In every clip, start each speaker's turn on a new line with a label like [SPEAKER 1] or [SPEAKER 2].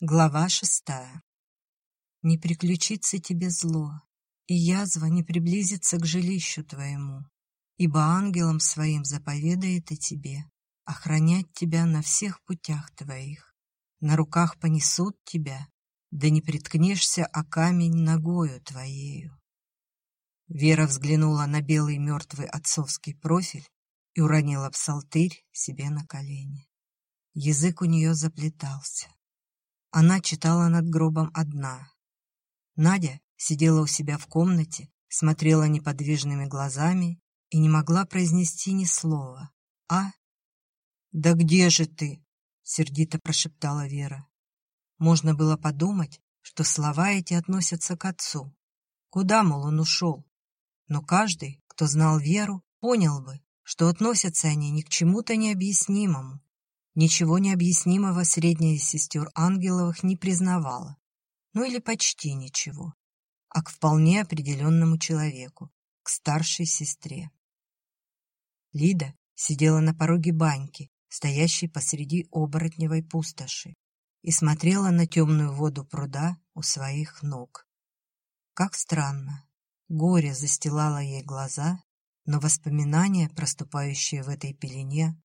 [SPEAKER 1] Глава шестая. Не приключится тебе зло, и язва не приблизится к жилищу твоему, ибо ангелом своим заповедает и тебе охранять тебя на всех путях твоих. На руках понесут тебя, да не приткнешься о камень ногою твоею. Вера взглянула на белый мертвый отцовский профиль и уронила псалтырь себе на колени. Язык у нее заплетался. Она читала над гробом одна. Надя сидела у себя в комнате, смотрела неподвижными глазами и не могла произнести ни слова. «А? Да где же ты?» — сердито прошептала Вера. Можно было подумать, что слова эти относятся к отцу. Куда, мол, он ушел? Но каждый, кто знал Веру, понял бы, что относятся они ни к чему-то необъяснимому, Ничего необъяснимого средняя сестер Ангеловых не признавала. Ну или почти ничего. А к вполне определенному человеку, к старшей сестре. Лида сидела на пороге баньки, стоящей посреди оборотневой пустоши, и смотрела на темную воду пруда у своих ног. Как странно. Горе застилало ей глаза, но воспоминания, проступающие в этой пелене,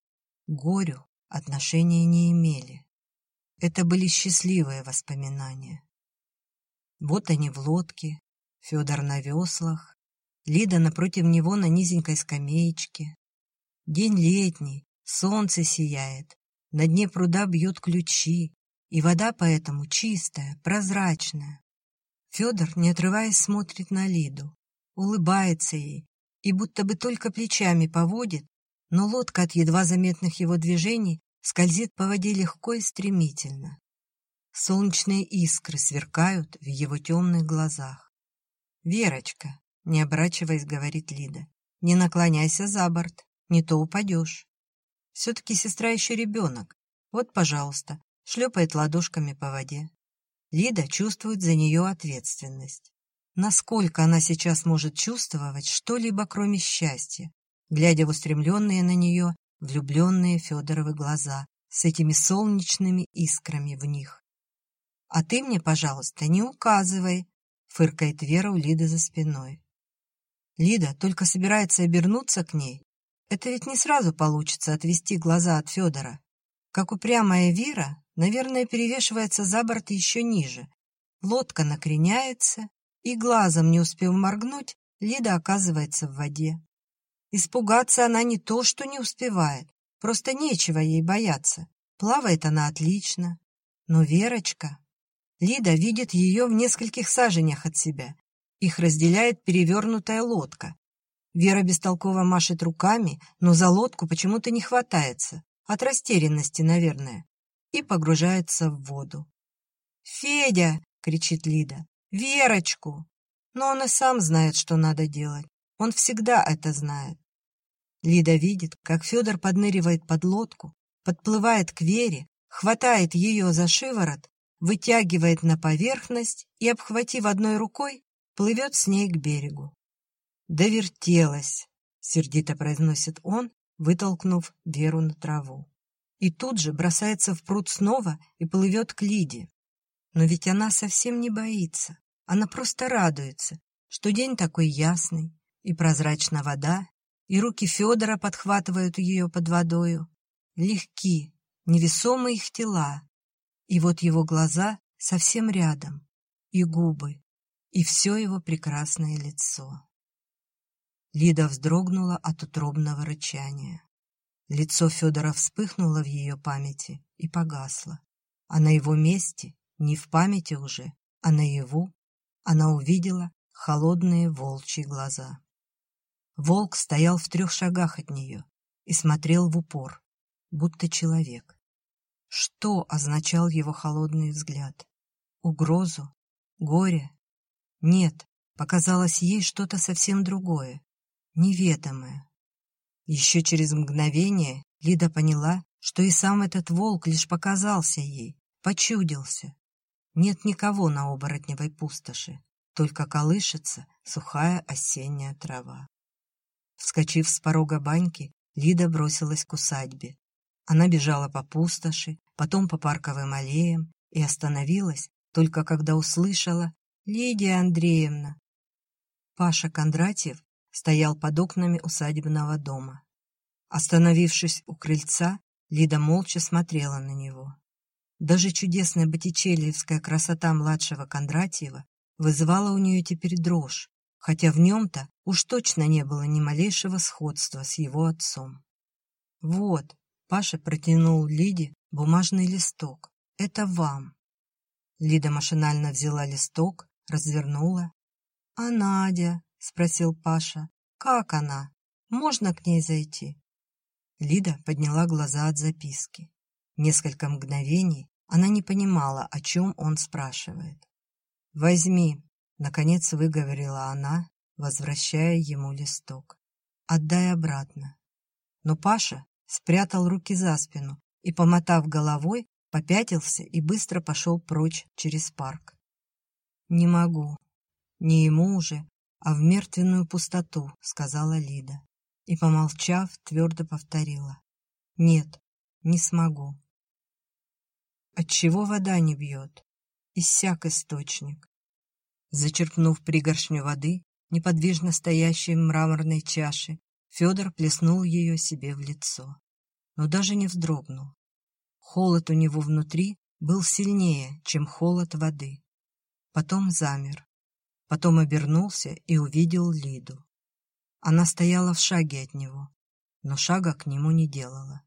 [SPEAKER 1] горю отношения не имели. Это были счастливые воспоминания. Вот они в лодке, Федор на веслах, Лида напротив него на низенькой скамеечке. День летний, солнце сияет, на дне пруда бьют ключи, и вода поэтому чистая, прозрачная. Федор, не отрываясь, смотрит на Лиду, улыбается ей и будто бы только плечами поводит, но лодка от едва заметных его движений скользит по воде легко и стремительно. Солнечные искры сверкают в его темных глазах. «Верочка», — не оборачиваясь, говорит Лида, — «не наклоняйся за борт, не то упадешь». Все-таки сестра еще ребенок. Вот, пожалуйста, шлепает ладошками по воде. Лида чувствует за нее ответственность. Насколько она сейчас может чувствовать что-либо, кроме счастья, глядя в устремленные на нее влюбленные Федоровы глаза с этими солнечными искрами в них. «А ты мне, пожалуйста, не указывай», — фыркает Вера у Лиды за спиной. Лида только собирается обернуться к ней. Это ведь не сразу получится отвести глаза от Федора. Как упрямая Вера, наверное, перевешивается за борт еще ниже. Лодка накреняется, и глазом не успев моргнуть, Лида оказывается в воде. Испугаться она не то, что не успевает, просто нечего ей бояться. Плавает она отлично. Но Верочка... Лида видит ее в нескольких саженях от себя. Их разделяет перевернутая лодка. Вера бестолково машет руками, но за лодку почему-то не хватается. От растерянности, наверное. И погружается в воду. «Федя!» — кричит Лида. «Верочку!» Но он и сам знает, что надо делать. Он всегда это знает. Лида видит, как Федор подныривает под лодку, подплывает к Вере, хватает ее за шиворот, вытягивает на поверхность и, обхватив одной рукой, плывет с ней к берегу. «Довертелась», — сердито произносит он, вытолкнув Веру на траву. И тут же бросается в пруд снова и плывет к Лиде. Но ведь она совсем не боится, она просто радуется, что день такой ясный, и прозрачна вода, и руки Федора подхватывают ее под водою. Легки, невесомые их тела, и вот его глаза совсем рядом, и губы, и все его прекрасное лицо. Лида вздрогнула от утробного рычания. Лицо Федора вспыхнуло в ее памяти и погасло, а на его месте, не в памяти уже, а наяву, она увидела холодные волчьи глаза. Волк стоял в трех шагах от нее и смотрел в упор, будто человек. Что означал его холодный взгляд? Угрозу? Горе? Нет, показалось ей что-то совсем другое, неведомое. Еще через мгновение Лида поняла, что и сам этот волк лишь показался ей, почудился. Нет никого на оборотневой пустоши, только колышется сухая осенняя трава. Вскочив с порога баньки, Лида бросилась к усадьбе. Она бежала по пустоши, потом по парковым аллеям, и остановилась, только когда услышала «Лидия Андреевна». Паша Кондратьев стоял под окнами усадебного дома. Остановившись у крыльца, Лида молча смотрела на него. Даже чудесная боттичелliевская красота младшего Кондратьева вызывала у нее теперь дрожь, хотя в нем-то уж точно не было ни малейшего сходства с его отцом. «Вот», — Паша протянул Лиде бумажный листок, — «это вам». Лида машинально взяла листок, развернула. «А Надя?» — спросил Паша. «Как она? Можно к ней зайти?» Лида подняла глаза от записки. Несколько мгновений она не понимала, о чем он спрашивает. «Возьми», — наконец выговорила она, возвращая ему листок. «Отдай обратно». Но Паша спрятал руки за спину и, помотав головой, попятился и быстро пошел прочь через парк. «Не могу. Не ему уже, а в мертвенную пустоту», — сказала Лида. И, помолчав, твердо повторила. «Нет, не смогу». Отчего вода не бьет? Иссяк источник. Зачерпнув пригоршню воды, неподвижно стоящей в мраморной чаше, Федор плеснул ее себе в лицо. Но даже не вздрогнул. Холод у него внутри был сильнее, чем холод воды. Потом замер. Потом обернулся и увидел Лиду. Она стояла в шаге от него, но шага к нему не делала.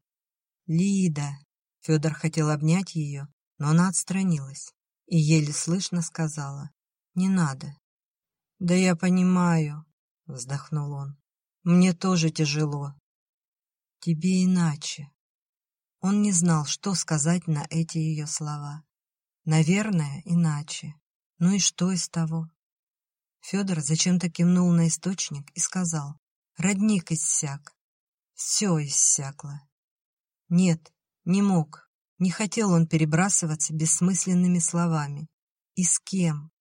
[SPEAKER 1] «Лида!» Федор хотел обнять ее, но она отстранилась и еле слышно сказала «Не надо». «Да я понимаю», — вздохнул он. «Мне тоже тяжело». «Тебе иначе». Он не знал, что сказать на эти ее слова. «Наверное, иначе. Ну и что из того?» Федор зачем-то кивнул на источник и сказал «Родник иссяк». Все иссякло. Нет, не мог, не хотел он перебрасываться бессмысленными словами. И с кем?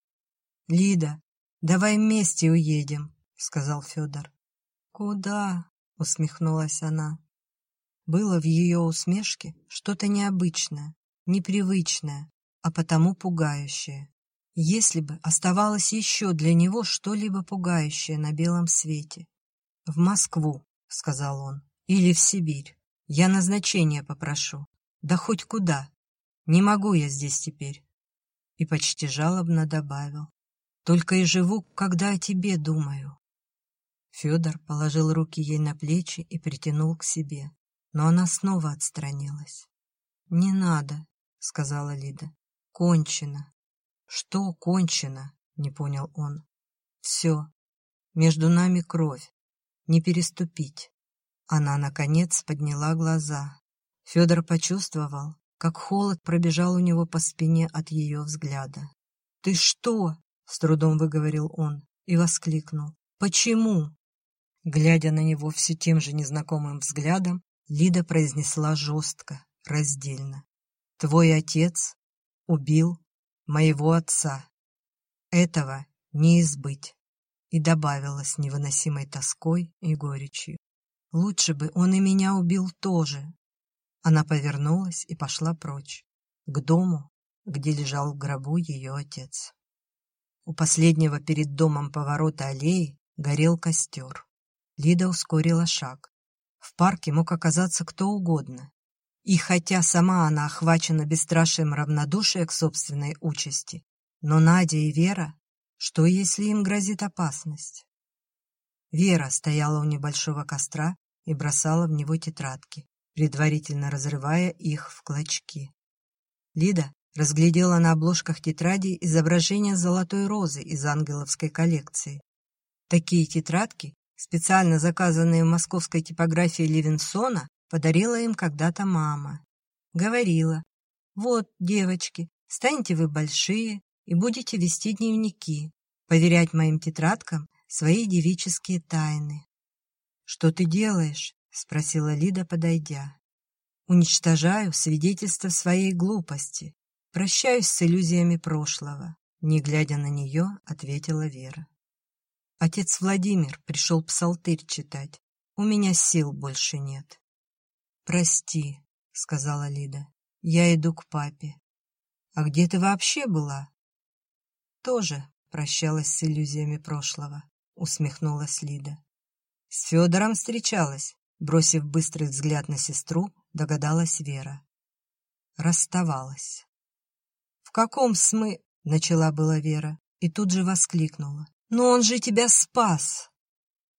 [SPEAKER 1] «Лида, давай вместе уедем», — сказал Федор. «Куда?» — усмехнулась она. Было в ее усмешке что-то необычное, непривычное, а потому пугающее. Если бы оставалось еще для него что-либо пугающее на белом свете. «В Москву», — сказал он, — «или в Сибирь. Я назначение попрошу. Да хоть куда. Не могу я здесь теперь». И почти жалобно добавил. «Только и живу, когда о тебе думаю». Федор положил руки ей на плечи и притянул к себе, но она снова отстранилась. «Не надо», — сказала Лида. «Кончено». «Что кончено?» — не понял он. «Все. Между нами кровь. Не переступить». Она, наконец, подняла глаза. Федор почувствовал, как холод пробежал у него по спине от ее взгляда. «Ты что?» — с трудом выговорил он и воскликнул. «Почему?» Глядя на него все тем же незнакомым взглядом, Лида произнесла жестко, раздельно. «Твой отец убил моего отца. Этого не избыть. И добавила с невыносимой тоской и горечью. Лучше бы он и меня убил тоже. Она повернулась и пошла прочь, к дому, где лежал в гробу ее отец. У последнего перед домом поворота аллеи горел костер. Лида ускорила шаг. В парке мог оказаться кто угодно, и хотя сама она охвачена бесстрашием равнодушия к собственной участи, но Надя и Вера, что если им грозит опасность? Вера стояла у небольшого костра и бросала в него тетрадки, предварительно разрывая их в клочки. Лида разглядела на обложках тетрадей изображение золотой розы из ангеловской коллекции. Такие тетрадки, специально заказанные в московской типографии Левинсона, подарила им когда-то мама. Говорила, вот, девочки, станете вы большие и будете вести дневники, поверять моим тетрадкам свои девические тайны. «Что ты делаешь?» — спросила Лида, подойдя. «Уничтожаю свидетельство своей глупости. Прощаюсь с иллюзиями прошлого», — не глядя на нее, ответила Вера. «Отец Владимир пришел псалтырь читать. У меня сил больше нет». «Прости», — сказала Лида, — «я иду к папе». А где ты вообще была?» «Тоже прощалась с иллюзиями прошлого», — усмехнулась Лида. «С Федором встречалась», — бросив быстрый взгляд на сестру, догадалась Вера. Расставалась. «В каком смы...» — начала была Вера, и тут же воскликнула. «Но он же тебя спас!»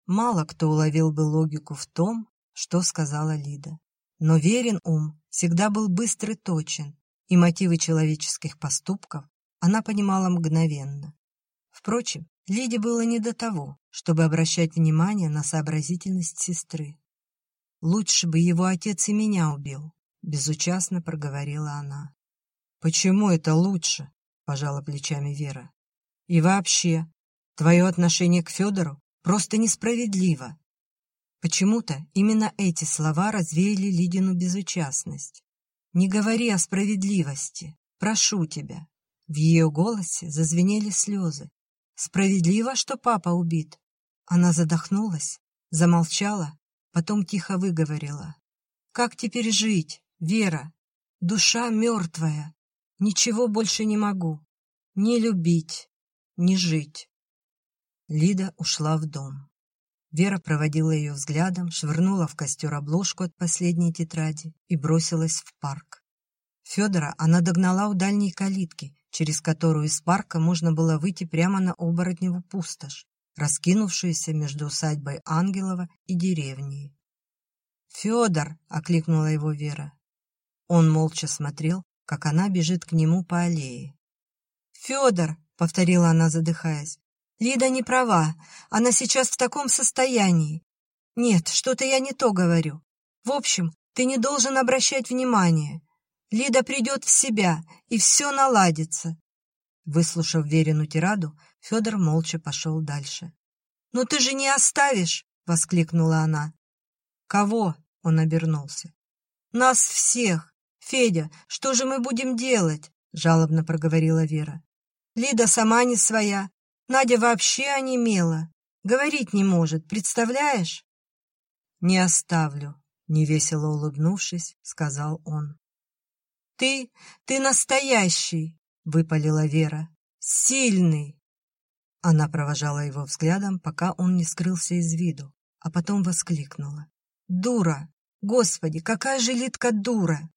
[SPEAKER 1] Мало кто уловил бы логику в том, что сказала Лида. Но верен ум всегда был быстр и точен, и мотивы человеческих поступков она понимала мгновенно. Впрочем, Лиде было не до того, чтобы обращать внимание на сообразительность сестры. «Лучше бы его отец и меня убил», — безучастно проговорила она. «Почему это лучше?» — пожала плечами Вера. «И вообще, твое отношение к Федору просто несправедливо». Почему-то именно эти слова развеяли Лидину безучастность. «Не говори о справедливости, прошу тебя». В ее голосе зазвенели слезы, Справедливо, что папа убит. Она задохнулась, замолчала, потом тихо выговорила. Как теперь жить, Вера? Душа мертвая. Ничего больше не могу. Не любить, не жить. Лида ушла в дом. Вера проводила ее взглядом, швырнула в костер обложку от последней тетради и бросилась в парк. Федора она догнала у дальней калитки через которую из парка можно было выйти прямо на оборотневу пустошь, раскинувшуюся между усадьбой Ангелова и деревней. «Федор!» — окликнула его Вера. Он молча смотрел, как она бежит к нему по аллее. «Федор!» — повторила она, задыхаясь. «Лида не права. Она сейчас в таком состоянии. Нет, что-то я не то говорю. В общем, ты не должен обращать внимания. Лида придет в себя, и все наладится. Выслушав Верину тираду, Федор молча пошел дальше. «Но ты же не оставишь!» — воскликнула она. «Кого?» — он обернулся. «Нас всех! Федя, что же мы будем делать?» — жалобно проговорила Вера. «Лида сама не своя. Надя вообще онемела. Говорить не может, представляешь?» «Не оставлю», — невесело улыбнувшись, сказал он. «Ты, ты настоящий!» — выпалила Вера. «Сильный!» Она провожала его взглядом, пока он не скрылся из виду, а потом воскликнула. «Дура! Господи, какая же Литка дура!